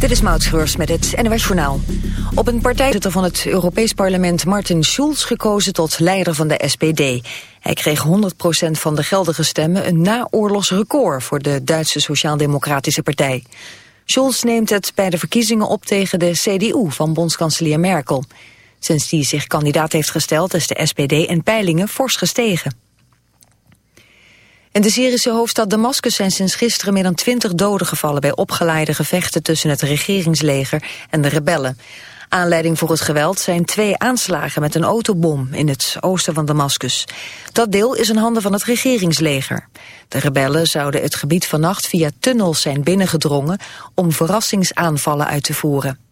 Dit is Maud met het NOS Journaal. Op een partijzitter van het Europees Parlement Martin Schulz gekozen tot leider van de SPD. Hij kreeg 100% van de geldige stemmen, een naoorlogs record voor de Duitse Sociaal-Democratische Partij. Schulz neemt het bij de verkiezingen op tegen de CDU van bondskanselier Merkel. Sinds die zich kandidaat heeft gesteld is de SPD in peilingen fors gestegen. In de Syrische hoofdstad Damascus zijn sinds gisteren meer dan twintig doden gevallen bij opgeleide gevechten tussen het regeringsleger en de rebellen. Aanleiding voor het geweld zijn twee aanslagen met een autobom in het oosten van Damascus. Dat deel is in handen van het regeringsleger. De rebellen zouden het gebied vannacht via tunnels zijn binnengedrongen om verrassingsaanvallen uit te voeren.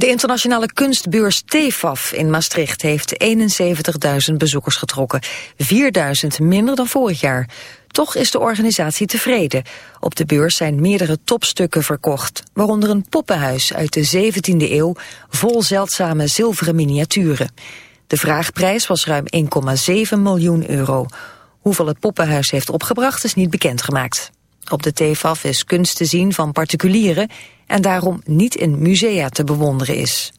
De internationale kunstbeurs TEFAF in Maastricht heeft 71.000 bezoekers getrokken. 4.000 minder dan vorig jaar. Toch is de organisatie tevreden. Op de beurs zijn meerdere topstukken verkocht. Waaronder een poppenhuis uit de 17e eeuw vol zeldzame zilveren miniaturen. De vraagprijs was ruim 1,7 miljoen euro. Hoeveel het poppenhuis heeft opgebracht is niet bekendgemaakt. Op de TFAF is kunst te zien van particulieren en daarom niet in musea te bewonderen is.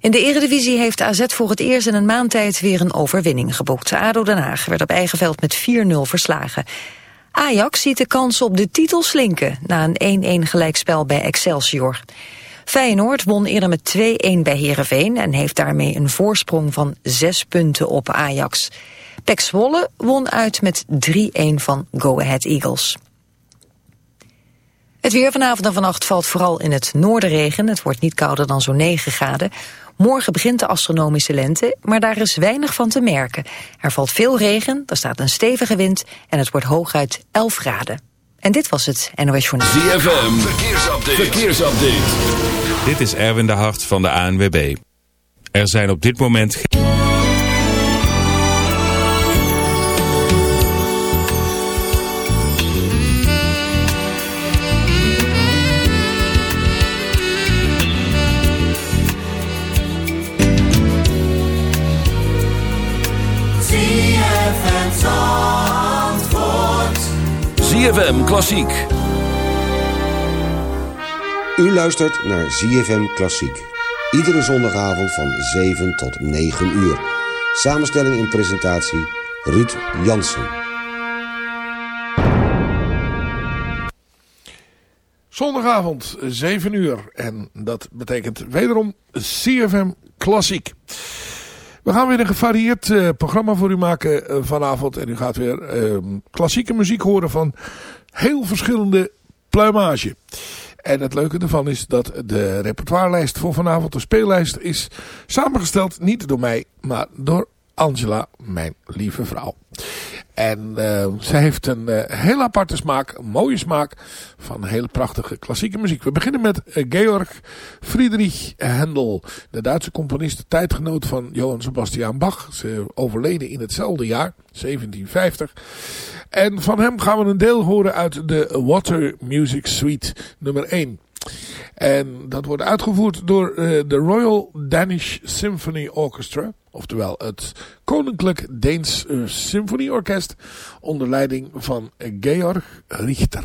In de Eredivisie heeft AZ voor het eerst in een maand tijd weer een overwinning geboekt. ADO Den Haag werd op eigen veld met 4-0 verslagen. Ajax ziet de kans op de titel slinken na een 1-1 gelijkspel bij Excelsior. Feyenoord won eerder met 2-1 bij Heerenveen en heeft daarmee een voorsprong van 6 punten op Ajax. Pek Zwolle won uit met 3-1 van Go Ahead Eagles. Het weer vanavond en vannacht valt vooral in het noorden regen. Het wordt niet kouder dan zo'n 9 graden. Morgen begint de astronomische lente, maar daar is weinig van te merken. Er valt veel regen, er staat een stevige wind en het wordt hooguit 11 graden. En dit was het NOS Journaal. ZFM, verkeersupdate. verkeersupdate. Dit is Erwin de Hart van de ANWB. Er zijn op dit moment geen... ZFM Klassiek. U luistert naar ZFM Klassiek. Iedere zondagavond van 7 tot 9 uur. Samenstelling en presentatie Ruud Jansen. Zondagavond 7 uur. En dat betekent wederom CFM Klassiek. We gaan weer een gevarieerd uh, programma voor u maken uh, vanavond. En u gaat weer uh, klassieke muziek horen van heel verschillende pluimage. En het leuke ervan is dat de repertoirelijst voor vanavond, de speellijst, is samengesteld niet door mij, maar door Angela, mijn lieve vrouw. En uh, zij heeft een uh, heel aparte smaak, een mooie smaak van hele prachtige klassieke muziek. We beginnen met uh, Georg Friedrich Händel, de Duitse componist, de tijdgenoot van Johann Sebastian Bach. Ze overleden in hetzelfde jaar, 1750. En van hem gaan we een deel horen uit de Water Music Suite nummer 1. En dat wordt uitgevoerd door de Royal Danish Symphony Orchestra. Oftewel het Koninklijk Deens uh, Symfonieorkest onder leiding van Georg Richter.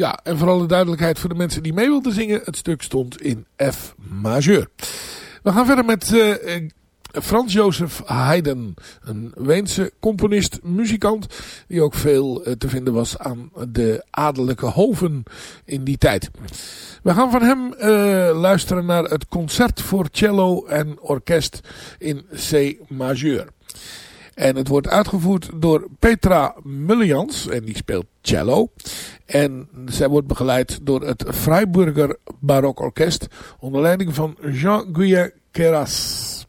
Ja, en voor alle duidelijkheid voor de mensen die mee wilden zingen. Het stuk stond in F majeur. We gaan verder met uh, Frans Jozef Haydn. Een Weense componist, muzikant. Die ook veel uh, te vinden was aan de adellijke hoven in die tijd. We gaan van hem luisteren naar het concert voor cello en orkest in C majeur. En het wordt uitgevoerd door Petra Mullians. En die speelt cello. En zij wordt begeleid door het Freiburger Barokorkest. Onder leiding van Jean-Guyen Keras.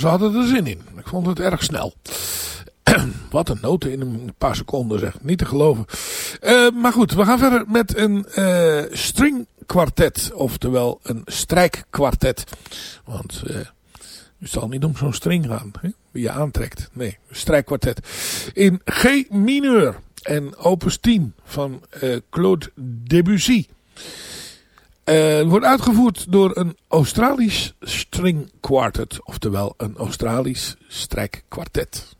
Ze hadden er zin in. Ik vond het erg snel. Wat een noten in een paar seconden zeg. Niet te geloven. Uh, maar goed, we gaan verder met een uh. Oftewel een strijkkwartet. Want uh, je zal niet om zo'n string gaan. Hè? Wie je aantrekt. Nee, een strijkkwartet. In G mineur. En opus 10 van Claude Debussy. Uh, wordt uitgevoerd door een Australisch string quartet. Oftewel een Australisch strijkkwartet.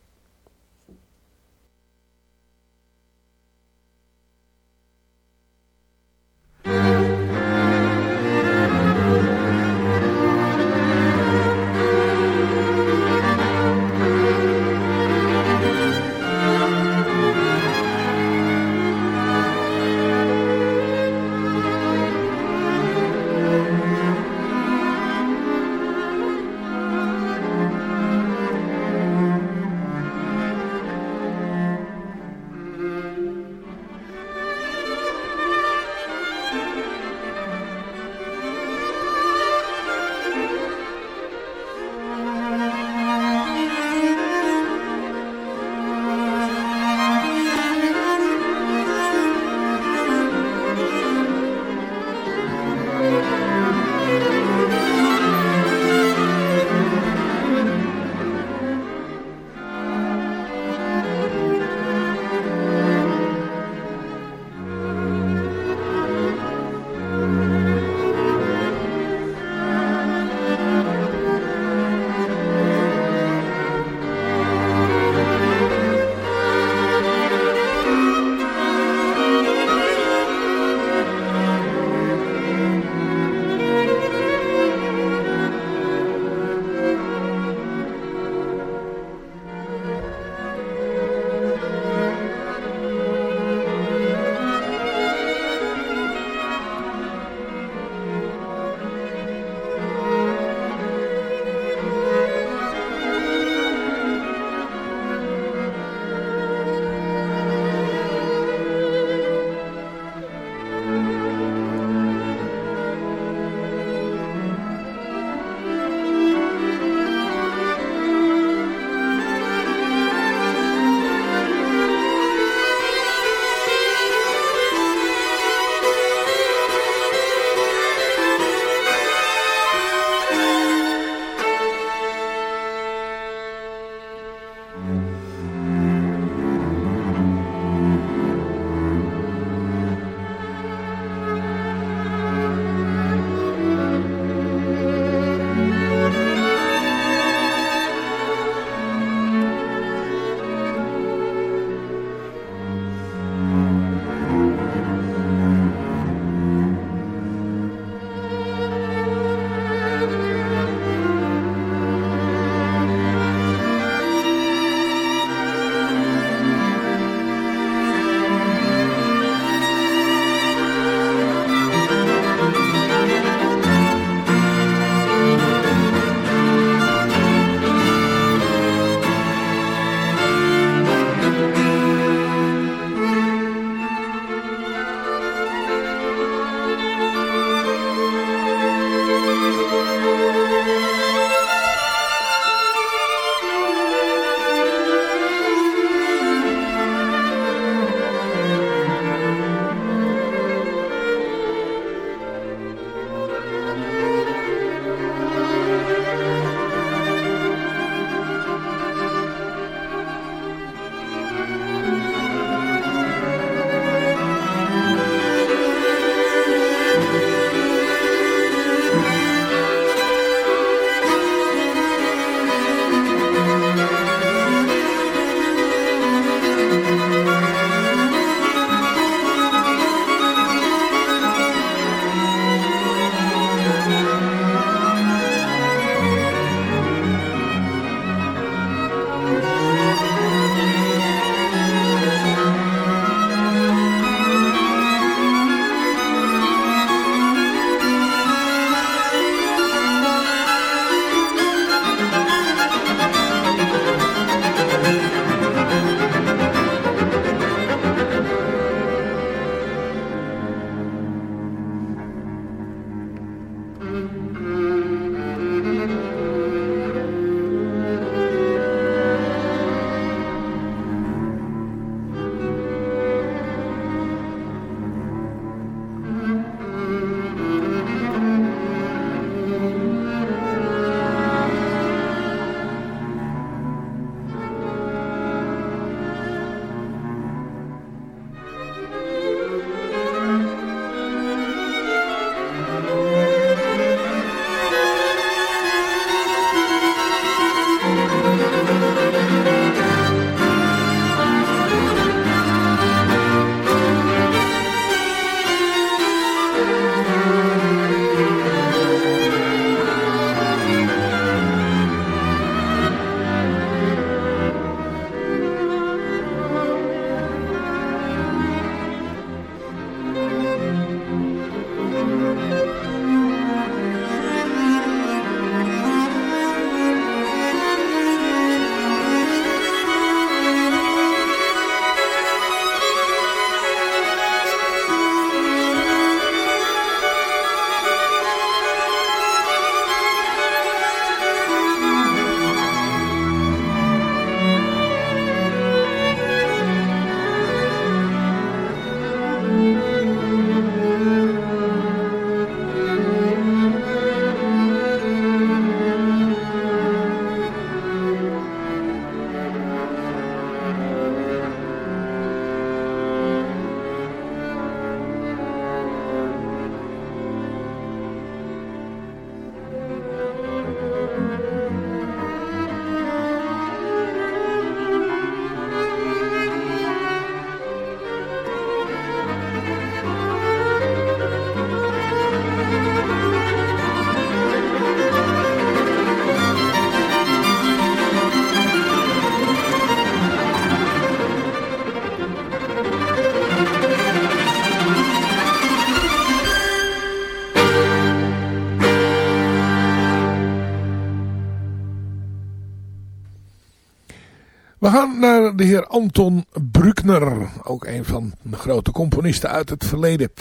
Gaan naar de heer Anton Bruckner. Ook een van de grote componisten uit het verleden.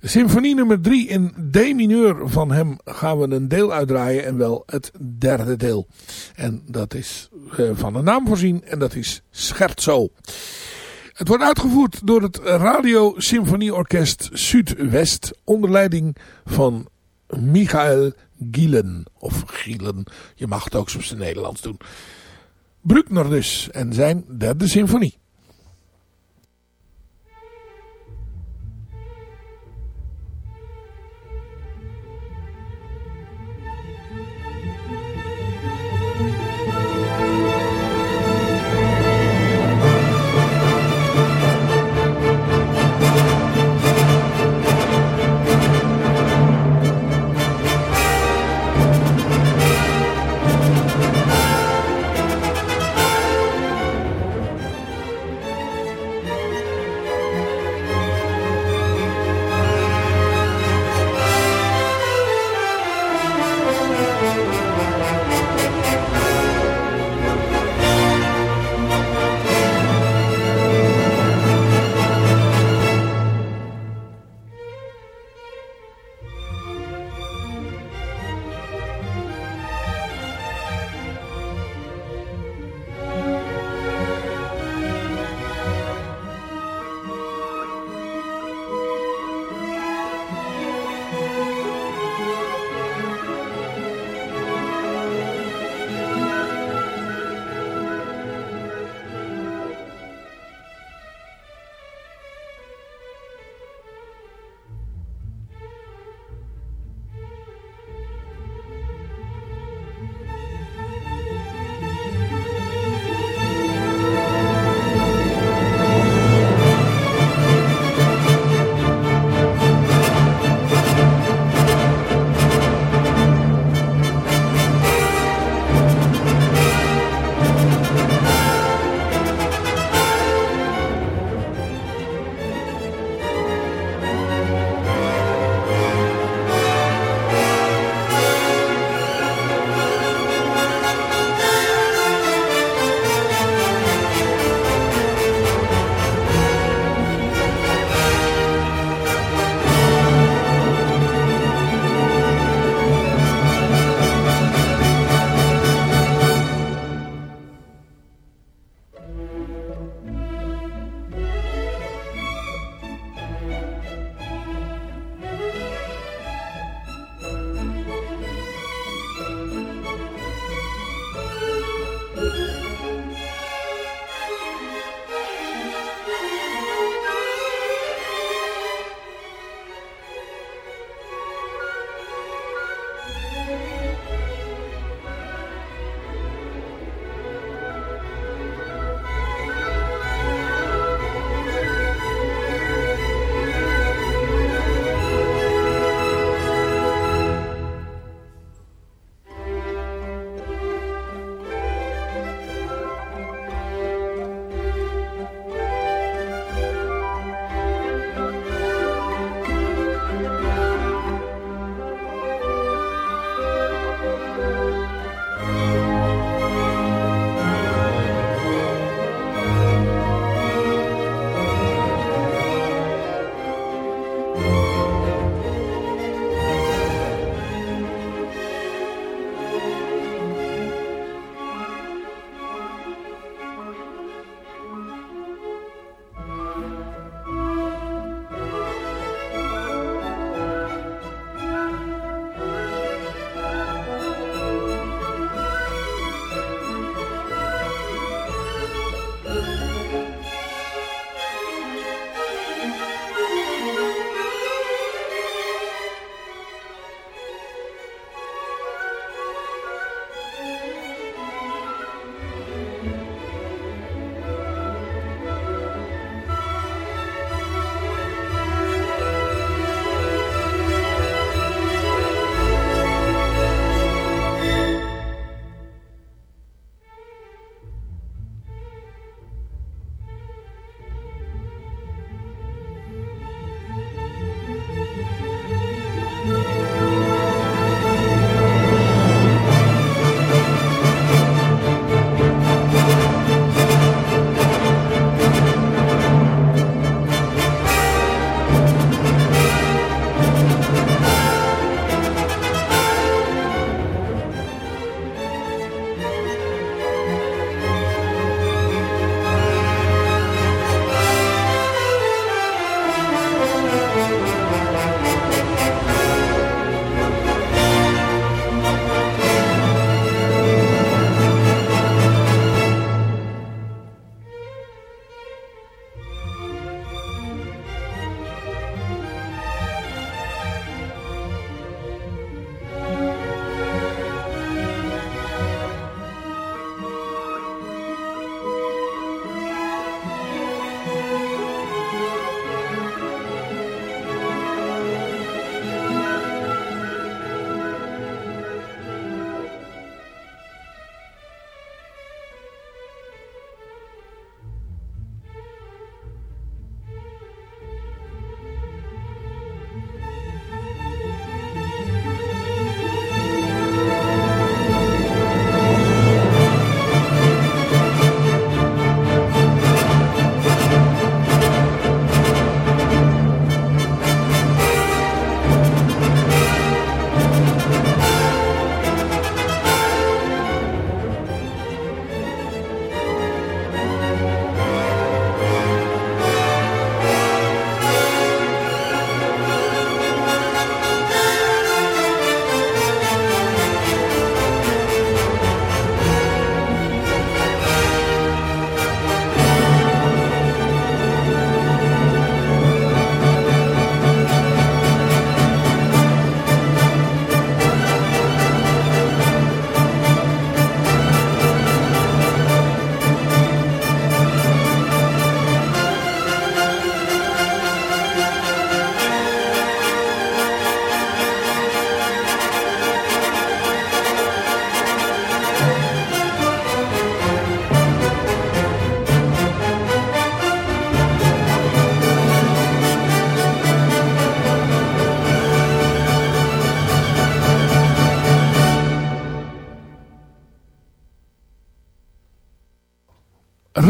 Symfonie nummer 3 in D-mineur van hem gaan we een deel uitdraaien. En wel het derde deel. En dat is uh, van een naam voorzien. En dat is Scherzo. Het wordt uitgevoerd door het Radio Symfonieorkest Zuidwest. Onder leiding van Michael Gielen. Of Gielen. Je mag het ook op zijn Nederlands doen. Bruckner dus. En zijn derde symfonie.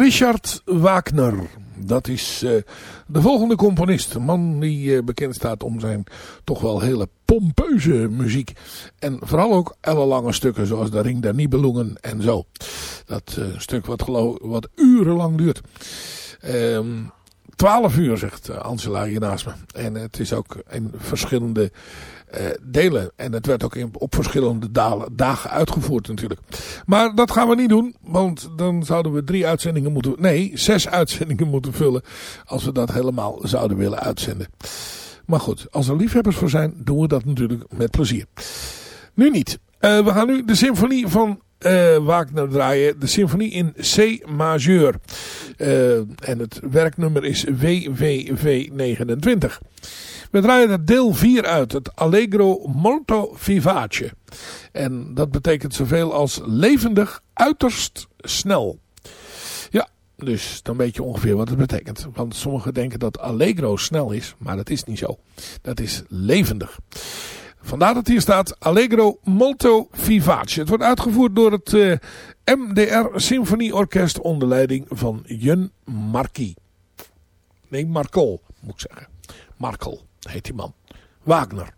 Richard Wagner. Dat is uh, de volgende componist. Een man die uh, bekend staat om zijn toch wel hele pompeuze muziek. En vooral ook ellenlange stukken zoals de Ring der Nibelungen en zo. Dat uh, stuk wat, wat urenlang duurt. Um, 12 uur, zegt Angela hier naast me. En het is ook in verschillende delen. En het werd ook in, op verschillende dagen uitgevoerd natuurlijk. Maar dat gaan we niet doen. Want dan zouden we drie uitzendingen moeten... Nee, zes uitzendingen moeten vullen. Als we dat helemaal zouden willen uitzenden. Maar goed, als er liefhebbers voor zijn, doen we dat natuurlijk met plezier. Nu niet. Uh, we gaan nu de symfonie van uh, Wagner draaien. De symfonie in C majeur. En het werknummer is WWV 29. We draaien er deel 4 uit. Het Allegro molto vivace. En dat betekent zoveel als levendig, uiterst snel. Ja, dus dan weet je ongeveer wat het betekent. Want sommigen denken dat Allegro snel is. Maar dat is niet zo. Dat is levendig. Vandaar dat hier staat Allegro Molto Vivace. Het wordt uitgevoerd door het eh, MDR Symfonieorkest onder leiding van Jun Marquis. Nee, Markel moet ik zeggen. Markel heet die man. Wagner.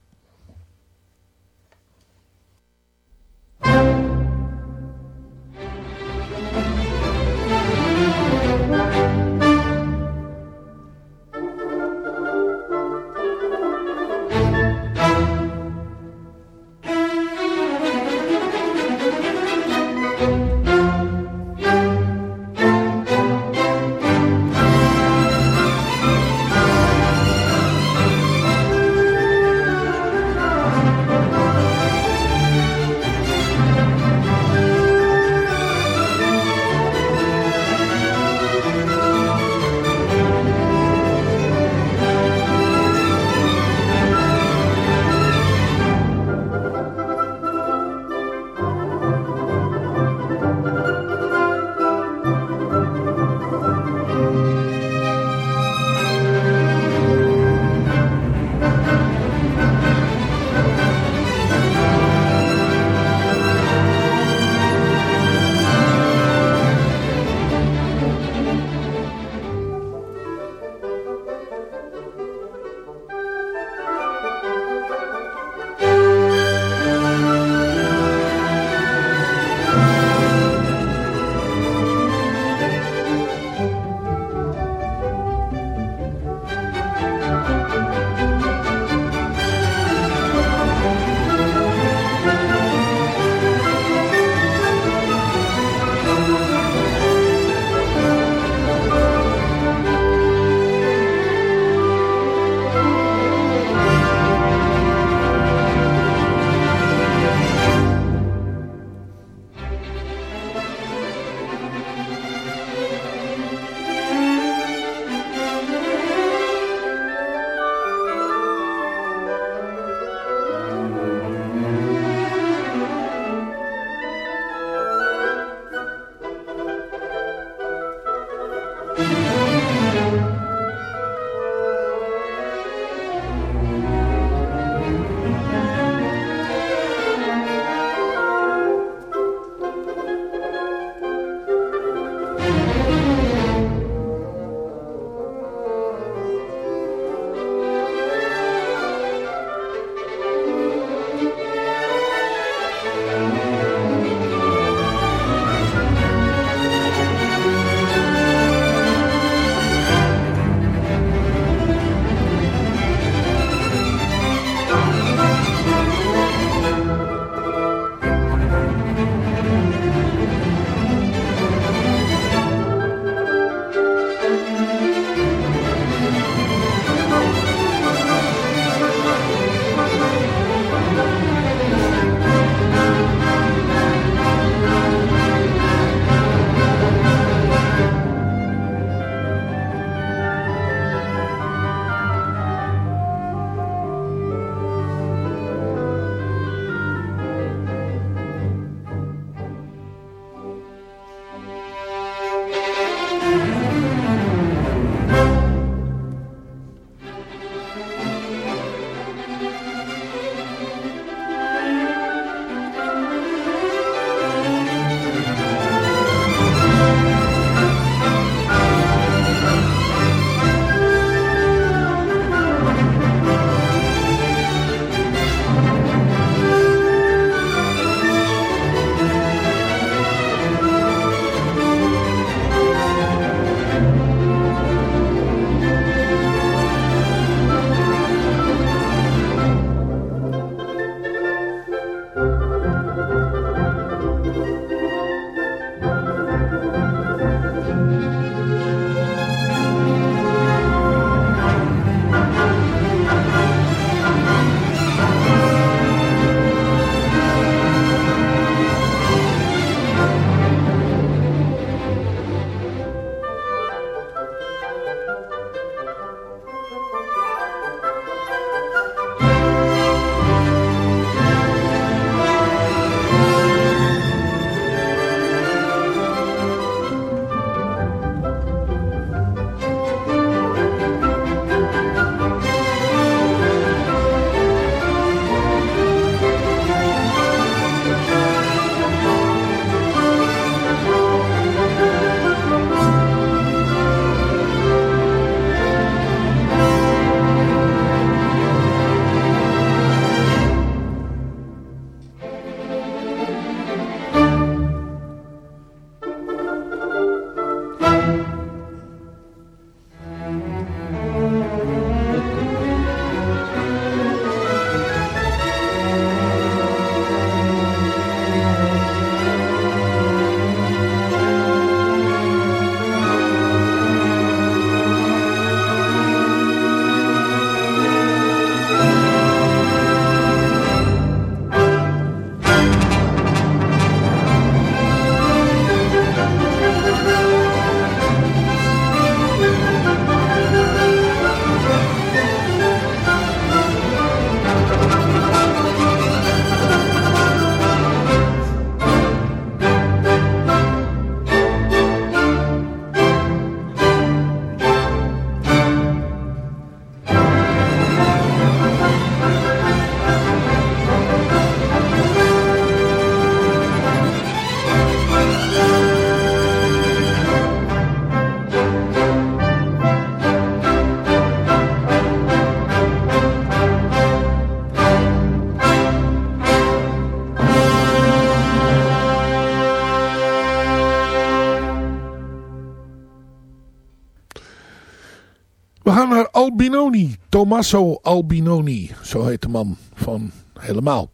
Tommaso Albinoni. Zo heet de man van helemaal.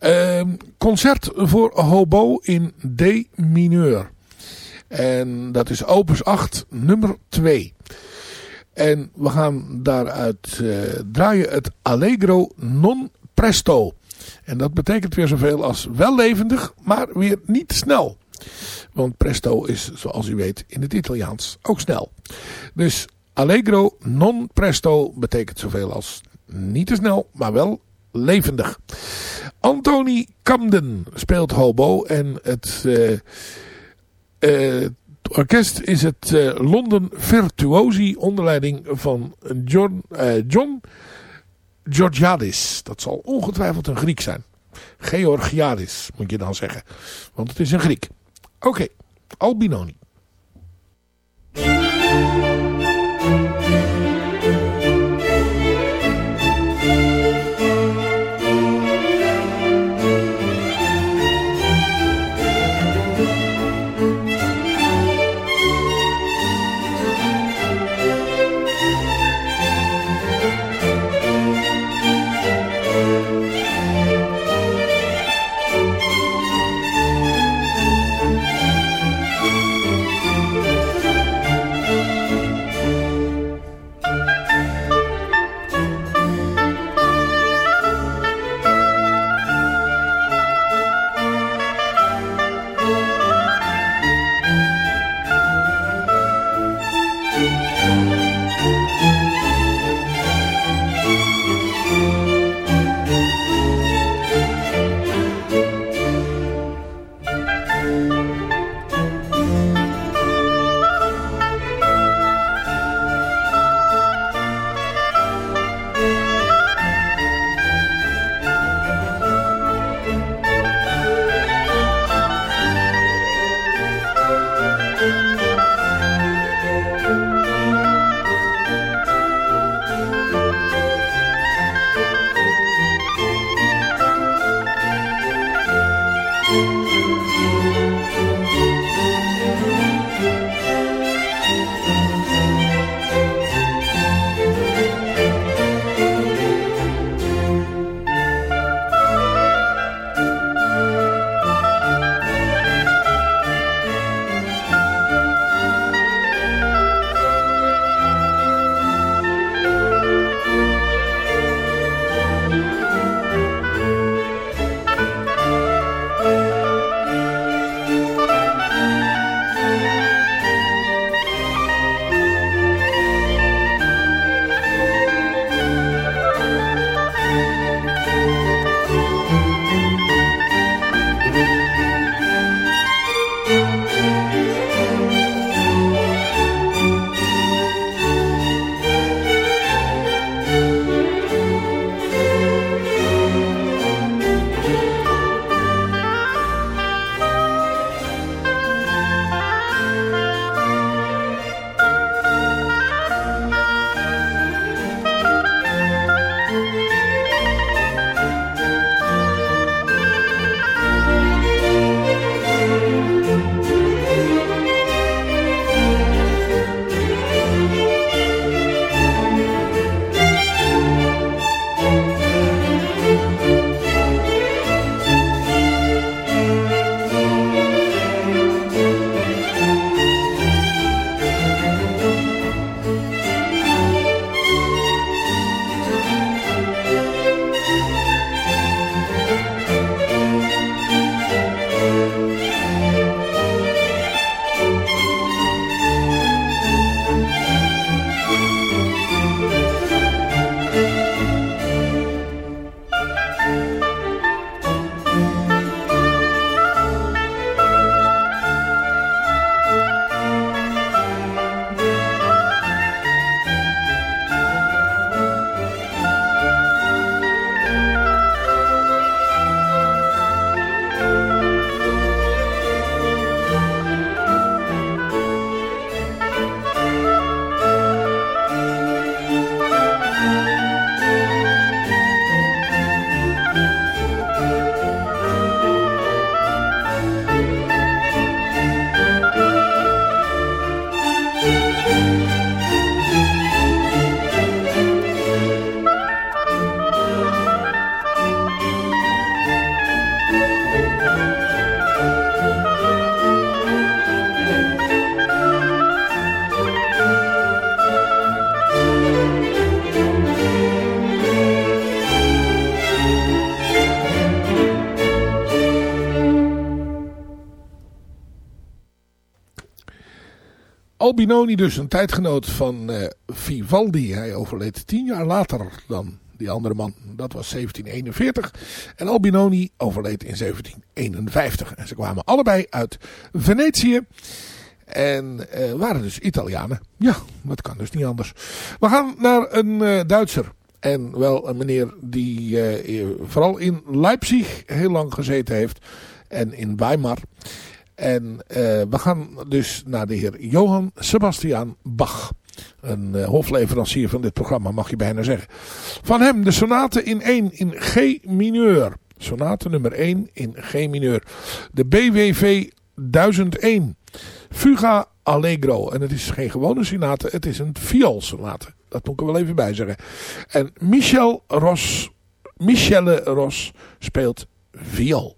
Uh, concert voor hobo in D mineur. En dat is opus 8 nummer 2. En we gaan daaruit uh, draaien het Allegro non presto. En dat betekent weer zoveel als wel levendig, maar weer niet snel. Want presto is, zoals u weet, in het Italiaans ook snel. Dus allegro non presto betekent zoveel als niet te snel, maar wel levendig. Anthony Camden speelt hobo en het... Uh, uh, orkest is het uh, London Virtuosi onder leiding van John, John Georgiadis. Dat zal ongetwijfeld een Griek zijn. Georgiadis moet je dan zeggen. Want het is een Griek. Oké, okay. Albinoni. Albinoni dus een tijdgenoot van uh, Vivaldi. Hij overleed tien jaar later dan die andere man. Dat was 1741. En Albinoni overleed in 1751. En ze kwamen allebei uit Venetië. En uh, waren dus Italianen. Ja, dat kan dus niet anders. We gaan naar een uh, Duitser. En wel een meneer die vooral in Leipzig heel lang gezeten heeft. En in Weimar. En we gaan dus naar de heer Johann Sebastian Bach. Een uh, hofleverancier van dit programma mag je bijna zeggen. Van hem de sonate in 1 in G mineur. Sonate nummer 1 in G mineur. De BWV 1001. Fuga Allegro. En het is geen gewone sonate, het is een vioolsonate. Dat moet ik er wel even bij zeggen. En Michel Ros, Michelle Ros speelt viool.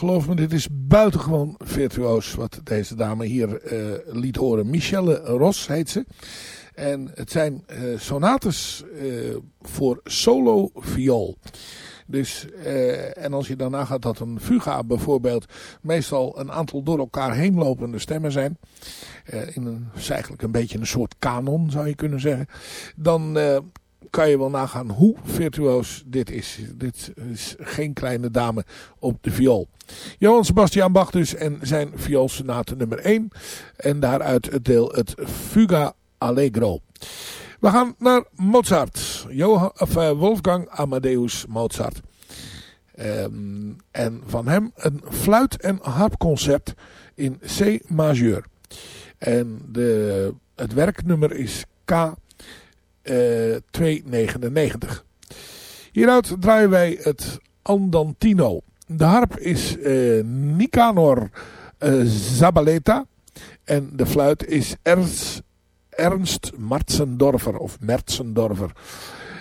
Geloof me, dit is buitengewoon virtuoos wat deze dame hier uh, liet horen. Michelle Ros heet ze. En het zijn uh, sonates uh, voor solo viool. Dus, en als je daarna gaat dat een fuga bijvoorbeeld meestal een aantal door elkaar heen lopende stemmen zijn. Uh, in een, is eigenlijk een beetje een soort kanon zou je kunnen zeggen. Dan kan je wel nagaan hoe virtuoos dit is. Dit is geen kleine dame op de viool. Johann Sebastian Bach dus en zijn vioolsonate nummer 1. En daaruit het deel het Fuga Allegro. We gaan naar Mozart. Uh, Wolfgang Amadeus Mozart. Um, en van hem een fluit- en harpconcert in C majeur. En de, het werknummer is K 299. Hieruit draaien wij het Andantino. De harp is uh, Nicanor uh, Zabaleta. En de fluit is Ernst, Ernst Martzendorfer of Mertzendorfer.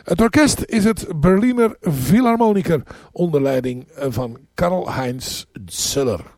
Het orkest is het Berliner Philharmoniker onder leiding van Karl-Heinz Ziller.